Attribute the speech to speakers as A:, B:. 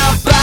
A: up.